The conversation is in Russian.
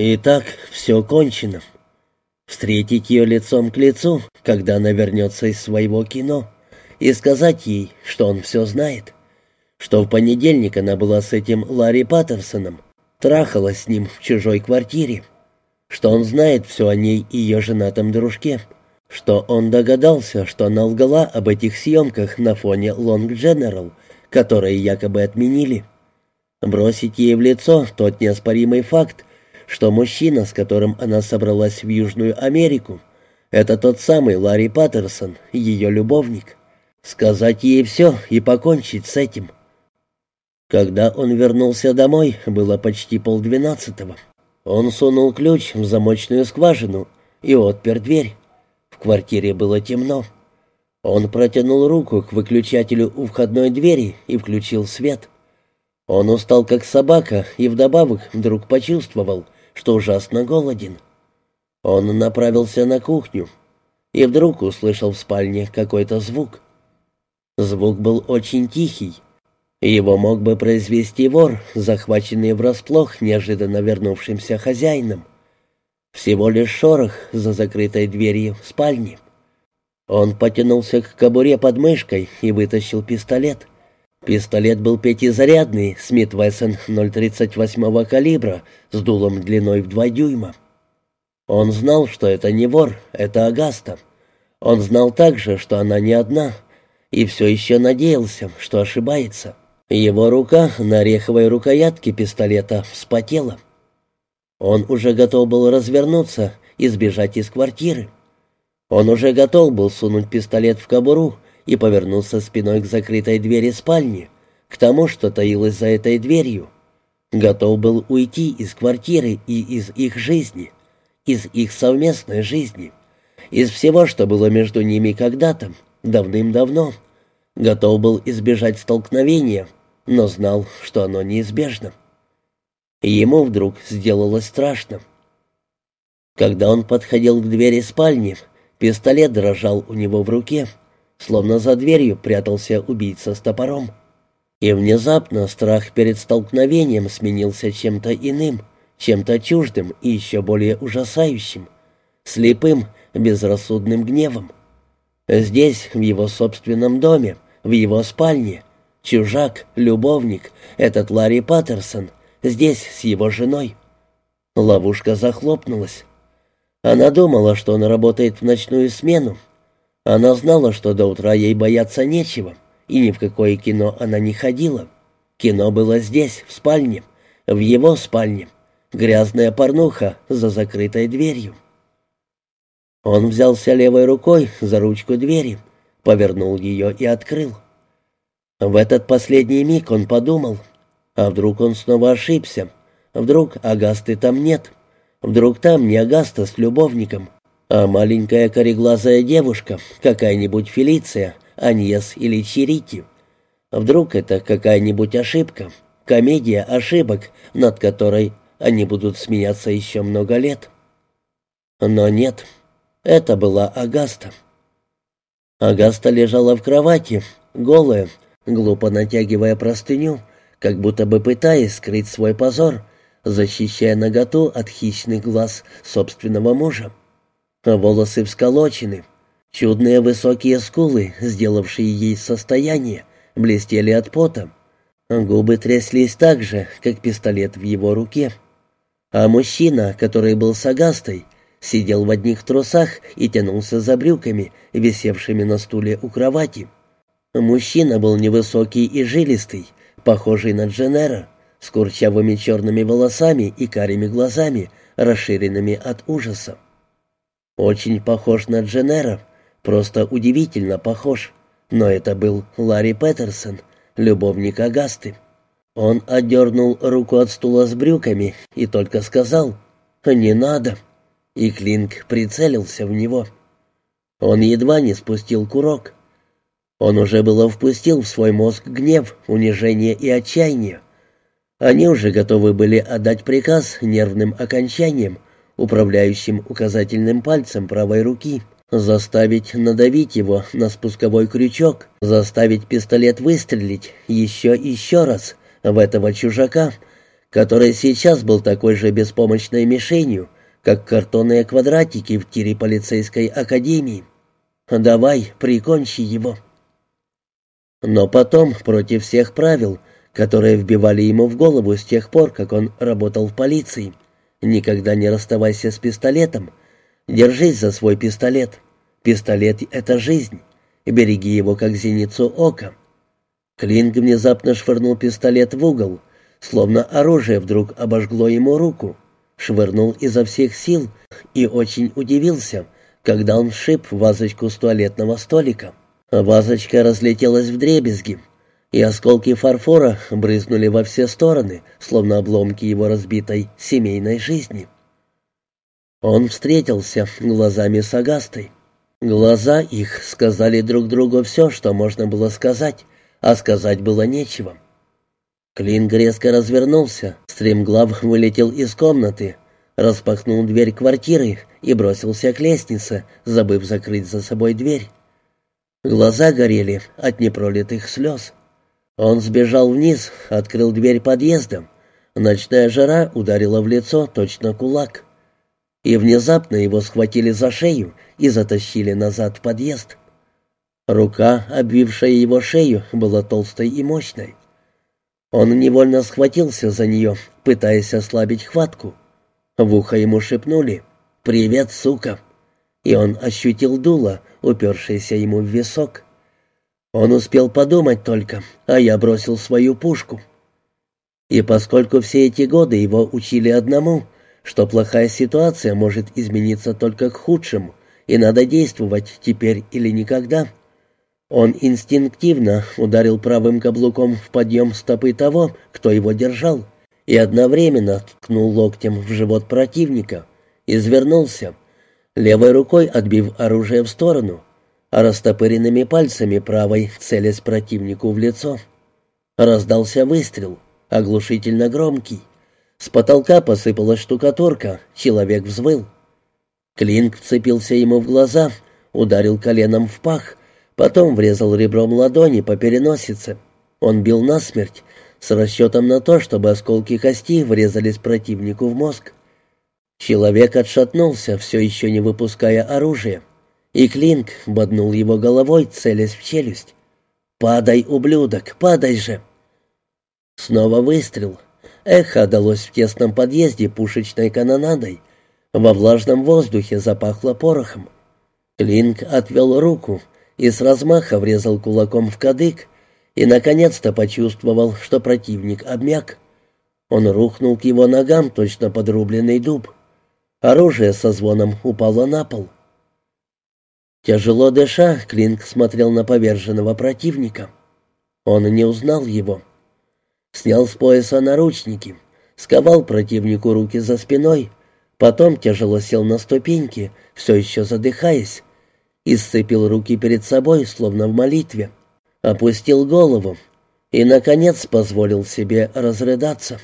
Итак, все кончено. Встретить ее лицом к лицу, когда она вернется из своего кино, и сказать ей, что он все знает. Что в понедельник она была с этим Ларри Паттерсоном, трахалась с ним в чужой квартире. Что он знает все о ней и ее женатом дружке. Что он догадался, что она лгала об этих съемках на фоне Лонг Дженерал, которые якобы отменили. Бросить ей в лицо тот неоспоримый факт, что мужчина, с которым она собралась в Южную Америку, это тот самый Ларри Паттерсон, ее любовник. Сказать ей все и покончить с этим. Когда он вернулся домой, было почти полдвенадцатого. Он сунул ключ в замочную скважину и отпер дверь. В квартире было темно. Он протянул руку к выключателю у входной двери и включил свет. Он устал как собака и вдобавок вдруг почувствовал, что ужасно голоден. Он направился на кухню и вдруг услышал в спальне какой-то звук. Звук был очень тихий. Его мог бы произвести вор, захваченный врасплох неожиданно вернувшимся хозяином. Всего лишь шорох за закрытой дверью спальни. Он потянулся к кобуре под мышкой и вытащил пистолет — Пистолет был пятизарядный, Смит Вессон 0,38 калибра, с дулом длиной в 2 дюйма. Он знал, что это не вор, это Агаста. Он знал также, что она не одна, и все еще надеялся, что ошибается. Его рука на ореховой рукоятке пистолета вспотела. Он уже готов был развернуться и сбежать из квартиры. Он уже готов был сунуть пистолет в кобуру, и повернулся спиной к закрытой двери спальни, к тому, что таилось за этой дверью. Готов был уйти из квартиры и из их жизни, из их совместной жизни, из всего, что было между ними когда-то, давным-давно. Готов был избежать столкновения, но знал, что оно неизбежно. Ему вдруг сделалось страшно. Когда он подходил к двери спальни, пистолет дрожал у него в руке — словно за дверью прятался убийца с топором. И внезапно страх перед столкновением сменился чем-то иным, чем-то чуждым и еще более ужасающим, слепым, безрассудным гневом. Здесь, в его собственном доме, в его спальне, чужак, любовник, этот Ларри Паттерсон, здесь с его женой. Ловушка захлопнулась. Она думала, что он работает в ночную смену, она знала, что до утра ей бояться нечего, и ни в какое кино она не ходила. Кино было здесь, в спальне, в его спальне. Грязная порнуха за закрытой дверью. Он взялся левой рукой за ручку двери, повернул ее и открыл. В этот последний миг он подумал, а вдруг он снова ошибся, вдруг Агасты там нет, вдруг там не Агаста с любовником, а маленькая кореглазая девушка, какая-нибудь Фелиция, Аньес или Чирити. Вдруг это какая-нибудь ошибка, комедия ошибок, над которой они будут смеяться еще много лет. Но нет, это была Агаста. Агаста лежала в кровати, голая, глупо натягивая простыню, как будто бы пытаясь скрыть свой позор, защищая наготу от хищных глаз собственного мужа. Волосы всколочены. Чудные высокие скулы, сделавшие ей состояние, блестели от пота. Губы тряслись так же, как пистолет в его руке. А мужчина, который был с агастой, сидел в одних трусах и тянулся за брюками, висевшими на стуле у кровати. Мужчина был невысокий и жилистый, похожий на Дженера, с курчавыми черными волосами и карими глазами, расширенными от ужаса. Очень похож на Дженнера, просто удивительно похож. Но это был Ларри Петерсон, любовник Агасты. Он отдернул руку от стула с брюками и только сказал «Не надо». И Клинк прицелился в него. Он едва не спустил курок. Он уже было впустил в свой мозг гнев, унижение и отчаяние. Они уже готовы были отдать приказ нервным окончаниям, управляющим указательным пальцем правой руки, заставить надавить его на спусковой крючок, заставить пистолет выстрелить еще и еще раз в этого чужака, который сейчас был такой же беспомощной мишенью, как картонные квадратики в тире полицейской академии. «Давай, прикончи его». Но потом, против всех правил, которые вбивали ему в голову с тех пор, как он работал в полиции, никогда не расставайся с пистолетом, держись за свой пистолет. Пистолет — это жизнь, береги его, как зеницу ока. Клинг внезапно швырнул пистолет в угол, словно оружие вдруг обожгло ему руку, швырнул изо всех сил и очень удивился, когда он шип вазочку с туалетного столика. Вазочка разлетелась в дребезги, и осколки фарфора брызнули во все стороны, словно обломки его разбитой семейной жизни. Он встретился глазами с Агастой. Глаза их сказали друг другу все, что можно было сказать, а сказать было нечего. Клинг резко развернулся, стремглав вылетел из комнаты, распахнул дверь квартиры и бросился к лестнице, забыв закрыть за собой дверь. Глаза горели от непролитых слез. Он сбежал вниз, открыл дверь подъезда. Ночная жара ударила в лицо точно кулак. И внезапно его схватили за шею и затащили назад в подъезд. Рука, обвившая его шею, была толстой и мощной. Он невольно схватился за нее, пытаясь ослабить хватку. В ухо ему шепнули «Привет, сука!» И он ощутил дуло, упершееся ему в висок. Он успел подумать только, а я бросил свою пушку. И поскольку все эти годы его учили одному, что плохая ситуация может измениться только к худшему, и надо действовать теперь или никогда, он инстинктивно ударил правым каблуком в подъем стопы того, кто его держал, и одновременно ткнул локтем в живот противника, извернулся, левой рукой отбив оружие в сторону, растопыренными пальцами правой целясь противнику в лицо. Раздался выстрел, оглушительно громкий. С потолка посыпалась штукатурка, человек взвыл. Клинк вцепился ему в глаза, ударил коленом в пах, Потом врезал ребром ладони по переносице. Он бил насмерть, с расчетом на то, чтобы осколки кости врезались противнику в мозг. Человек отшатнулся, все еще не выпуская оружия, и Клинк боднул его головой, целясь в челюсть. «Падай, ублюдок, падай же!» Снова выстрел. Эхо отдалось в тесном подъезде пушечной канонадой. Во влажном воздухе запахло порохом. Клинк отвел руку, и с размаха врезал кулаком в кадык и, наконец-то, почувствовал, что противник обмяк. Он рухнул к его ногам, точно подрубленный дуб. Оружие со звоном упало на пол. Тяжело дыша, Клинк смотрел на поверженного противника. Он не узнал его. Снял с пояса наручники, сковал противнику руки за спиной, потом тяжело сел на ступеньки, все еще задыхаясь и сцепил руки перед собой, словно в молитве, опустил голову и, наконец, позволил себе разрыдаться.